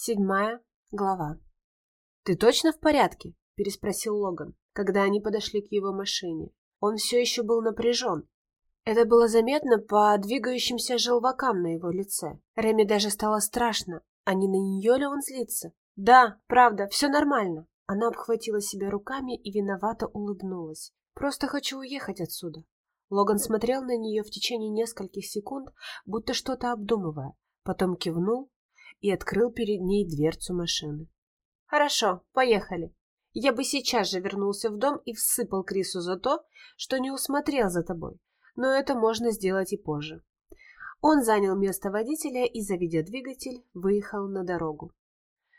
Седьмая глава. «Ты точно в порядке?» – переспросил Логан, когда они подошли к его машине. Он все еще был напряжен. Это было заметно по двигающимся желвакам на его лице. Реми даже стало страшно, а не на нее ли он злится? «Да, правда, все нормально». Она обхватила себя руками и виновато улыбнулась. «Просто хочу уехать отсюда». Логан смотрел на нее в течение нескольких секунд, будто что-то обдумывая, потом кивнул и открыл перед ней дверцу машины. «Хорошо, поехали. Я бы сейчас же вернулся в дом и всыпал Крису за то, что не усмотрел за тобой, но это можно сделать и позже». Он занял место водителя и, заведя двигатель, выехал на дорогу.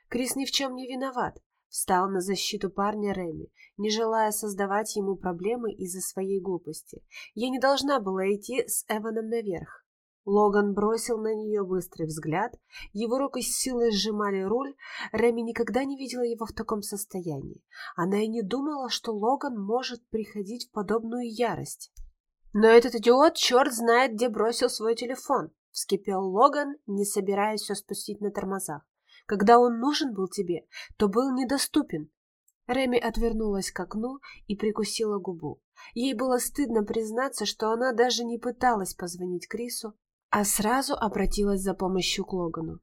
Крис ни в чем не виноват, встал на защиту парня Реми, не желая создавать ему проблемы из-за своей глупости. Я не должна была идти с Эваном наверх. Логан бросил на нее быстрый взгляд, его руки с силой сжимали руль, Реми никогда не видела его в таком состоянии. Она и не думала, что Логан может приходить в подобную ярость. «Но этот идиот черт знает, где бросил свой телефон», — вскипел Логан, не собираясь все спустить на тормозах. «Когда он нужен был тебе, то был недоступен». Реми отвернулась к окну и прикусила губу. Ей было стыдно признаться, что она даже не пыталась позвонить Крису, а сразу обратилась за помощью к Логану.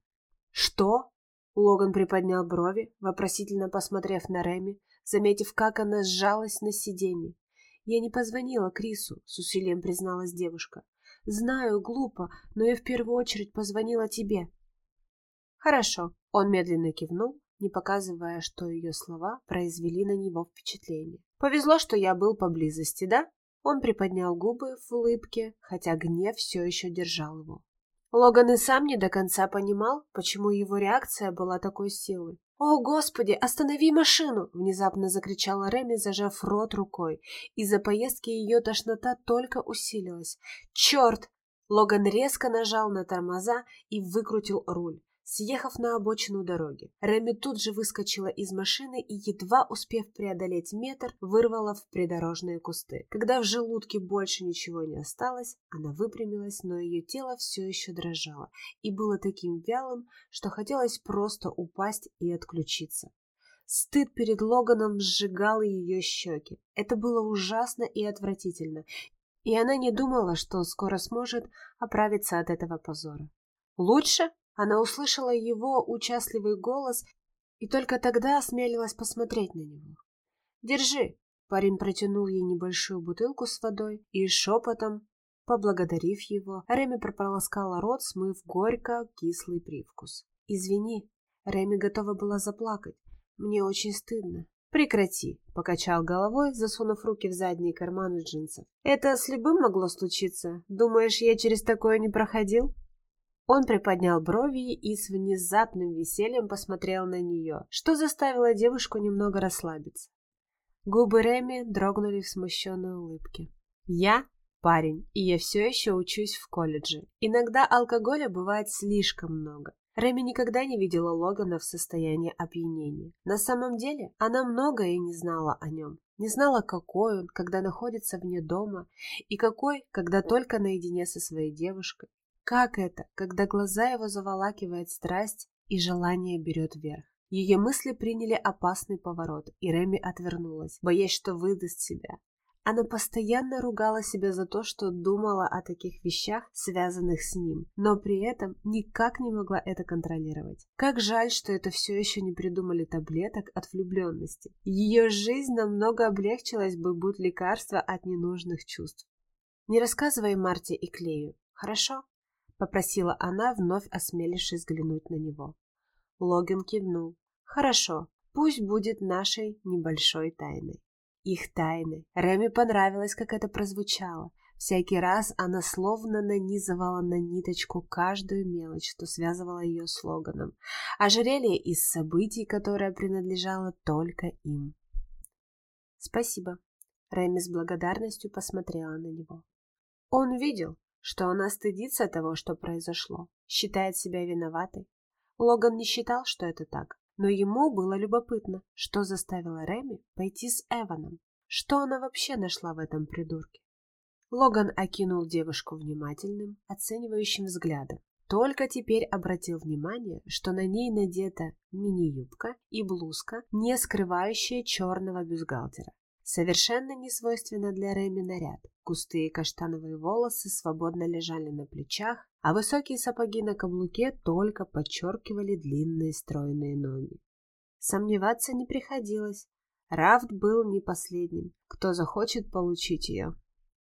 «Что?» Логан приподнял брови, вопросительно посмотрев на Реми, заметив, как она сжалась на сиденье. «Я не позвонила Крису», — с усилием призналась девушка. «Знаю, глупо, но я в первую очередь позвонила тебе». «Хорошо», — он медленно кивнул, не показывая, что ее слова произвели на него впечатление. «Повезло, что я был поблизости, да?» Он приподнял губы в улыбке, хотя гнев все еще держал его. Логан и сам не до конца понимал, почему его реакция была такой силы. «О, Господи, останови машину!» — внезапно закричала Реми, зажав рот рукой. Из-за поездки ее тошнота только усилилась. «Черт!» Логан резко нажал на тормоза и выкрутил руль съехав на обочину дороги. Реми тут же выскочила из машины и, едва успев преодолеть метр, вырвала в придорожные кусты. Когда в желудке больше ничего не осталось, она выпрямилась, но ее тело все еще дрожало и было таким вялым, что хотелось просто упасть и отключиться. Стыд перед Логаном сжигал ее щеки. Это было ужасно и отвратительно, и она не думала, что скоро сможет оправиться от этого позора. «Лучше?» Она услышала его участливый голос и только тогда осмелилась посмотреть на него. «Держи!» Парень протянул ей небольшую бутылку с водой и шепотом, поблагодарив его, Реми прополоскала рот, смыв горько-кислый привкус. «Извини!» Реми готова была заплакать. «Мне очень стыдно». «Прекрати», — покачал головой, засунув руки в задние карманы джинсов. «Это с любым могло случиться? Думаешь, я через такое не проходил?» Он приподнял брови и с внезапным весельем посмотрел на нее, что заставило девушку немного расслабиться. Губы Реми дрогнули в смущенной улыбке. «Я парень, и я все еще учусь в колледже. Иногда алкоголя бывает слишком много. Реми никогда не видела Логана в состоянии опьянения. На самом деле, она многое не знала о нем. Не знала, какой он, когда находится вне дома, и какой, когда только наедине со своей девушкой. Как это, когда глаза его заволакивает страсть и желание берет верх? Ее мысли приняли опасный поворот, и Реми отвернулась, боясь, что выдаст себя. Она постоянно ругала себя за то, что думала о таких вещах, связанных с ним, но при этом никак не могла это контролировать. Как жаль, что это все еще не придумали таблеток от влюбленности. Ее жизнь намного облегчилась бы, будь лекарства от ненужных чувств. Не рассказывай Марте и Клею, хорошо? — попросила она, вновь осмелившись взглянуть на него. Логин кивнул. «Хорошо, пусть будет нашей небольшой тайной». Их тайны. Реми понравилось, как это прозвучало. Всякий раз она словно нанизывала на ниточку каждую мелочь, что связывала ее с Логаном. Ожерелье из событий, которое принадлежало только им. «Спасибо». Реми с благодарностью посмотрела на него. Он видел, что она стыдится того, что произошло, считает себя виноватой. Логан не считал, что это так, но ему было любопытно, что заставило Реми пойти с Эваном. Что она вообще нашла в этом придурке? Логан окинул девушку внимательным, оценивающим взглядом. только теперь обратил внимание, что на ней надета мини-юбка и блузка, не скрывающая черного бюстгальтера. Совершенно несвойственно для Рэми наряд. Густые каштановые волосы свободно лежали на плечах, а высокие сапоги на каблуке только подчеркивали длинные стройные ноги. Сомневаться не приходилось. Рафт был не последним, кто захочет получить ее.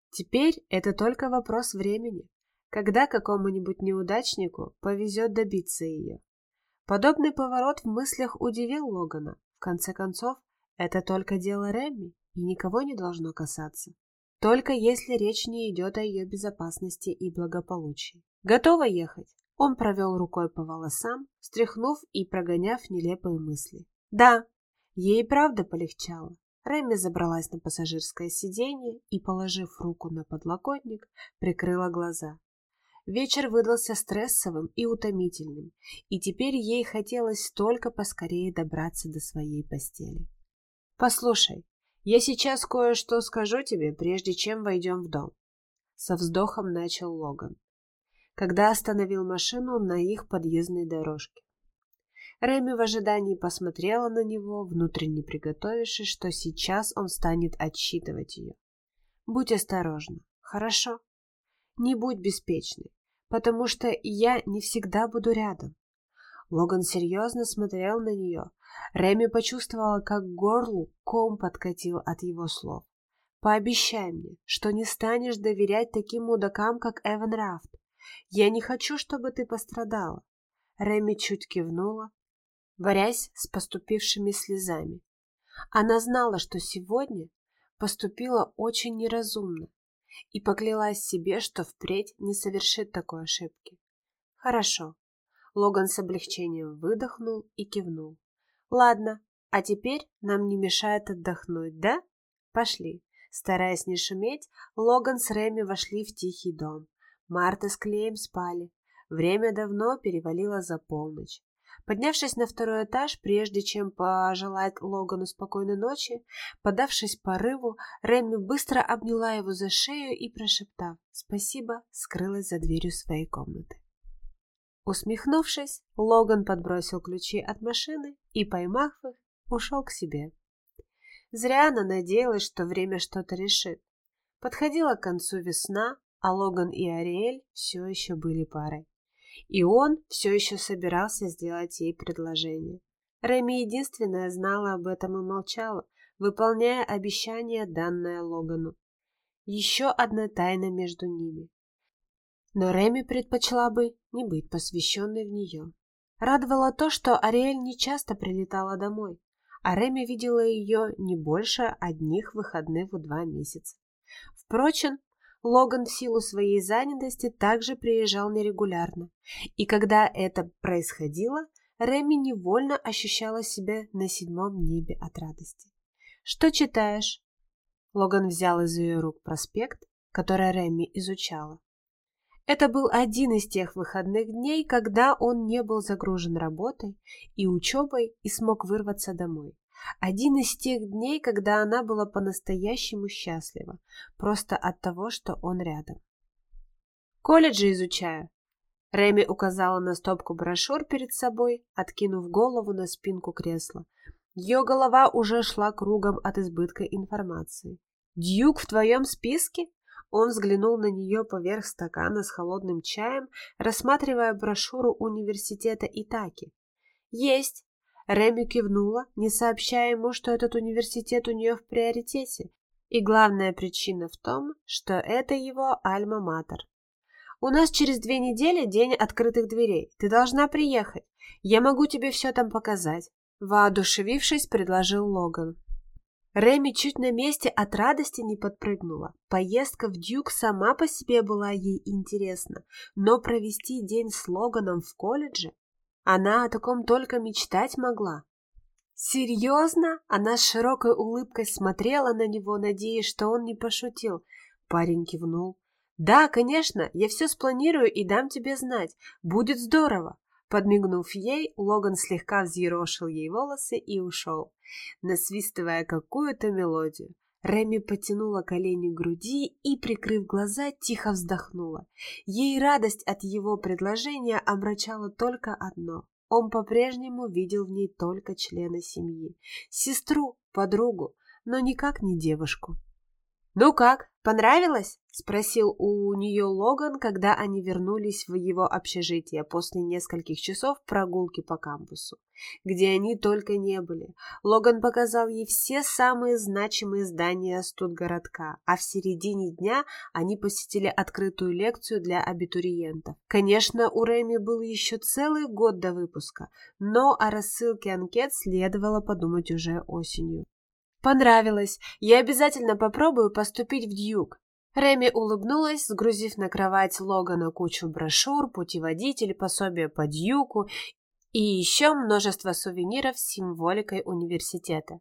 Теперь это только вопрос времени, когда какому-нибудь неудачнику повезет добиться ее. Подобный поворот в мыслях удивил Логана. В конце концов, это только дело Рэмми и никого не должно касаться. Только если речь не идет о ее безопасности и благополучии. Готова ехать? Он провел рукой по волосам, стряхнув и прогоняв нелепые мысли. Да, ей правда полегчало. Рэмми забралась на пассажирское сиденье и, положив руку на подлокотник, прикрыла глаза. Вечер выдался стрессовым и утомительным, и теперь ей хотелось только поскорее добраться до своей постели. «Послушай, я сейчас кое-что скажу тебе, прежде чем войдем в дом», — со вздохом начал Логан, когда остановил машину на их подъездной дорожке. Рэми в ожидании посмотрела на него, внутренне приготовившись, что сейчас он станет отсчитывать ее. «Будь осторожна, хорошо? Не будь беспечной, потому что я не всегда буду рядом». Логан серьезно смотрел на нее. Рэми почувствовала, как горлу ком подкатил от его слов. «Пообещай мне, что не станешь доверять таким мудакам, как Эван Рафт. Я не хочу, чтобы ты пострадала». Рэми чуть кивнула, борясь с поступившими слезами. Она знала, что сегодня поступила очень неразумно и поклялась себе, что впредь не совершит такой ошибки. Хорошо. Логан с облегчением выдохнул и кивнул. Ладно, а теперь нам не мешает отдохнуть, да? Пошли. Стараясь не шуметь, Логан с Реми вошли в тихий дом. Марта с Клеем спали. Время давно перевалило за полночь. Поднявшись на второй этаж, прежде чем пожелать Логану спокойной ночи, подавшись порыву, Рэмми быстро обняла его за шею и, прошептав «спасибо», скрылась за дверью своей комнаты. Усмехнувшись, Логан подбросил ключи от машины и, поймав их, ушел к себе. Зря она надеялась, что время что-то решит. Подходила к концу весна, а Логан и Ариэль все еще были парой. И он все еще собирался сделать ей предложение. Рэми единственная знала об этом и молчала, выполняя обещание, данное Логану. Еще одна тайна между ними. Но Рэми предпочла бы не быть посвященной в нее. Радовало то, что Ариэль не часто прилетала домой, а Рэми видела ее не больше одних выходных в два месяца. Впрочем, Логан в силу своей занятости также приезжал нерегулярно, и когда это происходило, Реми невольно ощущала себя на седьмом небе от радости. «Что читаешь?» Логан взял из ее рук проспект, который Реми изучала. Это был один из тех выходных дней, когда он не был загружен работой и учебой и смог вырваться домой. Один из тех дней, когда она была по-настоящему счастлива, просто от того, что он рядом. «Колледжи изучаю», Рэми указала на стопку брошюр перед собой, откинув голову на спинку кресла. Ее голова уже шла кругом от избытка информации. «Дьюк в твоем списке?» Он взглянул на нее поверх стакана с холодным чаем, рассматривая брошюру университета Итаки. «Есть. Реми кивнула, не сообщая ему, что этот университет у нее в приоритете. И главная причина в том, что это его альма-матер. «У нас через две недели день открытых дверей. Ты должна приехать. Я могу тебе все там показать», — воодушевившись, предложил Логан. Реми чуть на месте от радости не подпрыгнула. Поездка в Дюк сама по себе была ей интересна, но провести день с Логаном в колледже она о таком только мечтать могла. «Серьезно?» Она с широкой улыбкой смотрела на него, надеясь, что он не пошутил. Парень кивнул. «Да, конечно, я все спланирую и дам тебе знать. Будет здорово!» Подмигнув ей, Логан слегка взъерошил ей волосы и ушел, насвистывая какую-то мелодию. Реми потянула колени к груди и, прикрыв глаза, тихо вздохнула. Ей радость от его предложения омрачала только одно. Он по-прежнему видел в ней только члена семьи. Сестру, подругу, но никак не девушку. «Ну как, понравилось?» — спросил у нее Логан, когда они вернулись в его общежитие после нескольких часов прогулки по кампусу, где они только не были. Логан показал ей все самые значимые здания студгородка, а в середине дня они посетили открытую лекцию для абитуриентов. Конечно, у Рэми был еще целый год до выпуска, но о рассылке анкет следовало подумать уже осенью. Понравилось. Я обязательно попробую поступить в Дьюк. Реми улыбнулась, сгрузив на кровать Логана кучу брошюр, путеводитель, пособия по Дьюку и еще множество сувениров с символикой университета.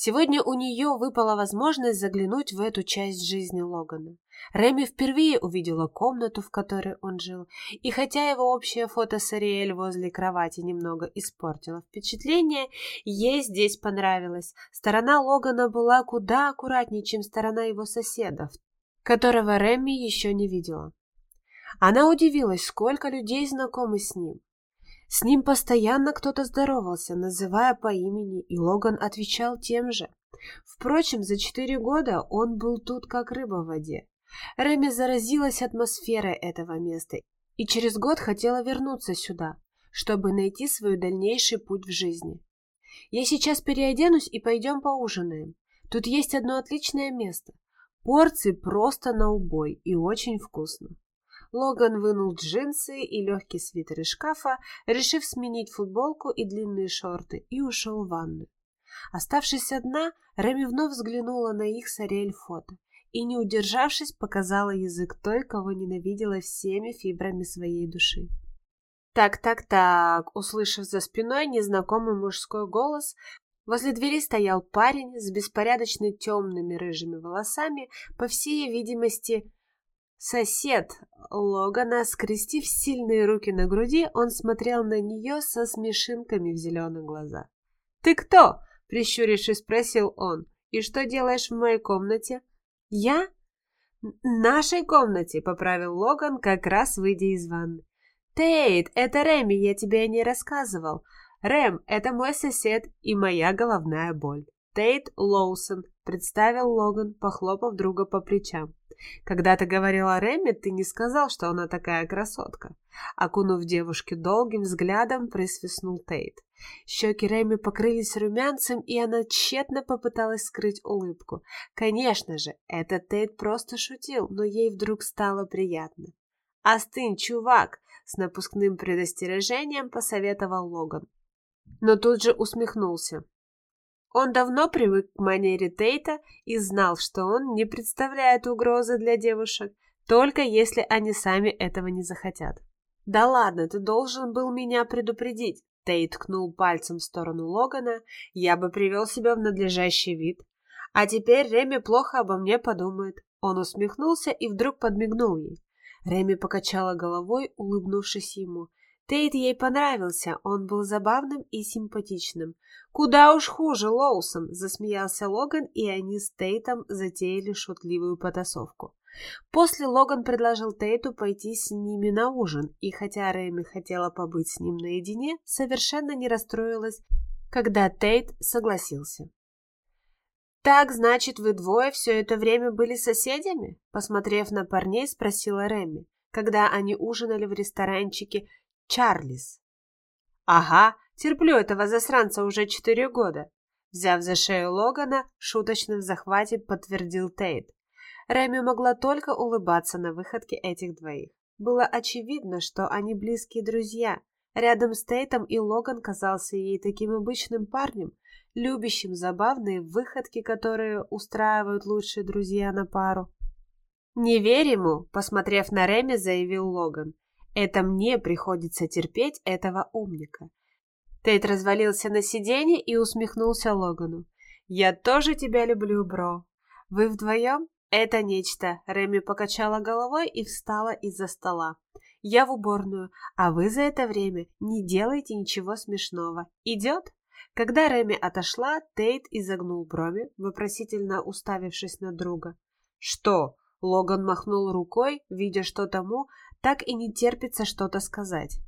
Сегодня у нее выпала возможность заглянуть в эту часть жизни Логана. Реми впервые увидела комнату, в которой он жил, и хотя его общее фото с Ариэль возле кровати немного испортило впечатление, ей здесь понравилось. Сторона Логана была куда аккуратнее, чем сторона его соседов, которого Реми еще не видела. Она удивилась, сколько людей знакомы с ним. С ним постоянно кто-то здоровался, называя по имени, и Логан отвечал тем же. Впрочем, за четыре года он был тут как рыба в воде. Реми заразилась атмосферой этого места и через год хотела вернуться сюда, чтобы найти свой дальнейший путь в жизни. Я сейчас переоденусь и пойдем поужинаем. Тут есть одно отличное место. Порции просто на убой и очень вкусно. Логан вынул джинсы и легкий свитер из шкафа, решив сменить футболку и длинные шорты, и ушел в ванну. Оставшись одна, Реми вновь взглянула на их с фото и, не удержавшись, показала язык той, кого ненавидела всеми фибрами своей души. «Так-так-так», услышав за спиной незнакомый мужской голос, возле двери стоял парень с беспорядочно темными рыжими волосами, по всей видимости, Сосед Логана, скрестив сильные руки на груди, он смотрел на нее со смешинками в зеленых глазах. «Ты кто?» — прищурившись, спросил он. «И что делаешь в моей комнате?» «Я?» «Нашей комнате», — поправил Логан, как раз выйдя из ванны. «Тейт, это Рэми, я тебе не рассказывал. Рэм, это мой сосед и моя головная боль». Тейт Лоусон, представил Логан, похлопав друга по плечам. Когда ты говорила о Рэме, ты не сказал, что она такая красотка. Окунув девушке долгим взглядом, присвистнул Тейт. Щеки Рэми покрылись румянцем, и она тщетно попыталась скрыть улыбку. Конечно же, этот Тейт просто шутил, но ей вдруг стало приятно. «Остынь, чувак!» — с напускным предостережением посоветовал Логан. Но тут же усмехнулся. Он давно привык к манере Тейта и знал, что он не представляет угрозы для девушек, только если они сами этого не захотят. «Да ладно, ты должен был меня предупредить», — Тейт ткнул пальцем в сторону Логана, «я бы привел себя в надлежащий вид. А теперь Реми плохо обо мне подумает». Он усмехнулся и вдруг подмигнул ей. Реми покачала головой, улыбнувшись ему. Тейт ей понравился, он был забавным и симпатичным. «Куда уж хуже, Лоусон!» – засмеялся Логан, и они с Тейтом затеяли шутливую потасовку. После Логан предложил Тейту пойти с ними на ужин, и хотя Рэми хотела побыть с ним наедине, совершенно не расстроилась, когда Тейт согласился. «Так, значит, вы двое все это время были соседями?» Посмотрев на парней, спросила Рэмми, когда они ужинали в ресторанчике Чарльз. Ага, терплю этого засранца уже четыре года. Взяв за шею Логана, шуточно в захвате подтвердил Тейт. Рэми могла только улыбаться на выходке этих двоих. Было очевидно, что они близкие друзья. Рядом с Тейтом и Логан казался ей таким обычным парнем, любящим забавные выходки, которые устраивают лучшие друзья на пару. «Не верь ему», — посмотрев на Реми, заявил Логан. Это мне приходится терпеть этого умника. Тейт развалился на сиденье и усмехнулся Логану. «Я тоже тебя люблю, бро. Вы вдвоем? Это нечто». Реми покачала головой и встала из-за стола. «Я в уборную, а вы за это время не делайте ничего смешного. Идет?» Когда Реми отошла, Тейт изогнул брови, вопросительно уставившись на друга. «Что?» — Логан махнул рукой, видя, что тому так и не терпится что-то сказать.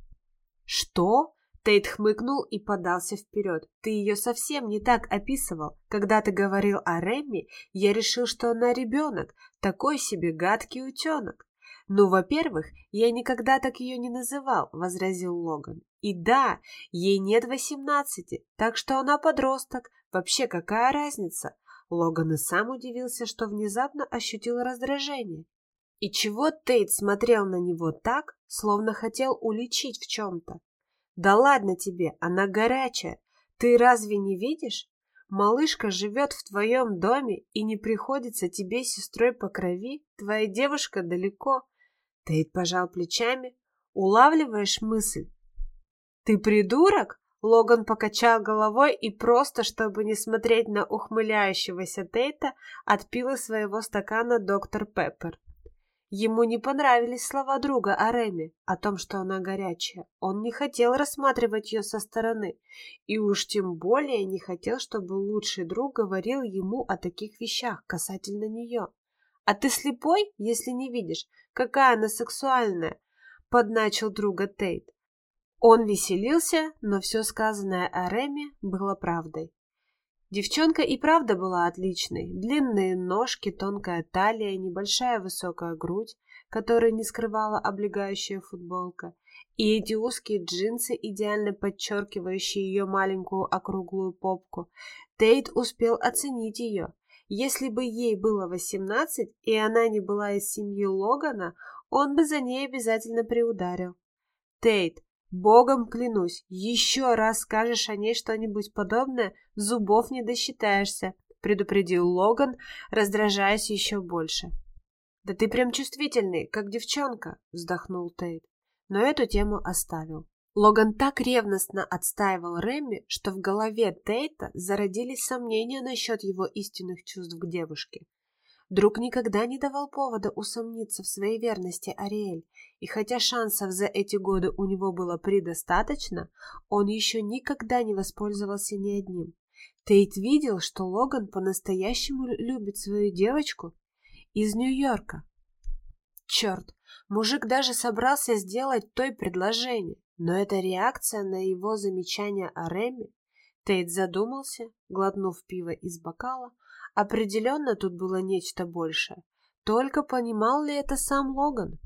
«Что?» Тейт хмыкнул и подался вперед. «Ты ее совсем не так описывал. Когда ты говорил о Рэмми, я решил, что она ребенок, такой себе гадкий утенок». «Ну, во-первых, я никогда так ее не называл», — возразил Логан. «И да, ей нет восемнадцати, так что она подросток. Вообще, какая разница?» Логан и сам удивился, что внезапно ощутил раздражение. И чего Тейт смотрел на него так, словно хотел уличить в чем-то? Да ладно тебе, она горячая. Ты разве не видишь? Малышка живет в твоем доме и не приходится тебе сестрой по крови, твоя девушка далеко. Тейт пожал плечами. Улавливаешь мысль? Ты придурок? Логан покачал головой и просто, чтобы не смотреть на ухмыляющегося Тейта, отпил из своего стакана доктор Пеппер. Ему не понравились слова друга о Реме, о том, что она горячая. Он не хотел рассматривать ее со стороны, и уж тем более не хотел, чтобы лучший друг говорил ему о таких вещах касательно нее. «А ты слепой, если не видишь, какая она сексуальная?» — подначил друга Тейт. Он веселился, но все сказанное о Реме было правдой. Девчонка и правда была отличной. Длинные ножки, тонкая талия, небольшая высокая грудь, которую не скрывала облегающая футболка, и эти узкие джинсы, идеально подчеркивающие ее маленькую округлую попку. Тейт успел оценить ее. Если бы ей было восемнадцать, и она не была из семьи Логана, он бы за ней обязательно приударил. Тейт, Богом клянусь, еще раз скажешь о ней что-нибудь подобное, зубов не досчитаешься, предупредил Логан, раздражаясь еще больше. Да ты прям чувствительный, как девчонка, вздохнул Тейт, но эту тему оставил. Логан так ревностно отстаивал Рэмми, что в голове Тейта зародились сомнения насчет его истинных чувств к девушке. Друг никогда не давал повода усомниться в своей верности Ариэль, и хотя шансов за эти годы у него было предостаточно, он еще никогда не воспользовался ни одним. Тейт видел, что Логан по-настоящему любит свою девочку из Нью-Йорка. Черт, мужик даже собрался сделать той предложение, но эта реакция на его замечание о Реме. Тейт задумался, глотнув пиво из бокала, Определенно тут было нечто большее. Только понимал ли это сам Логан?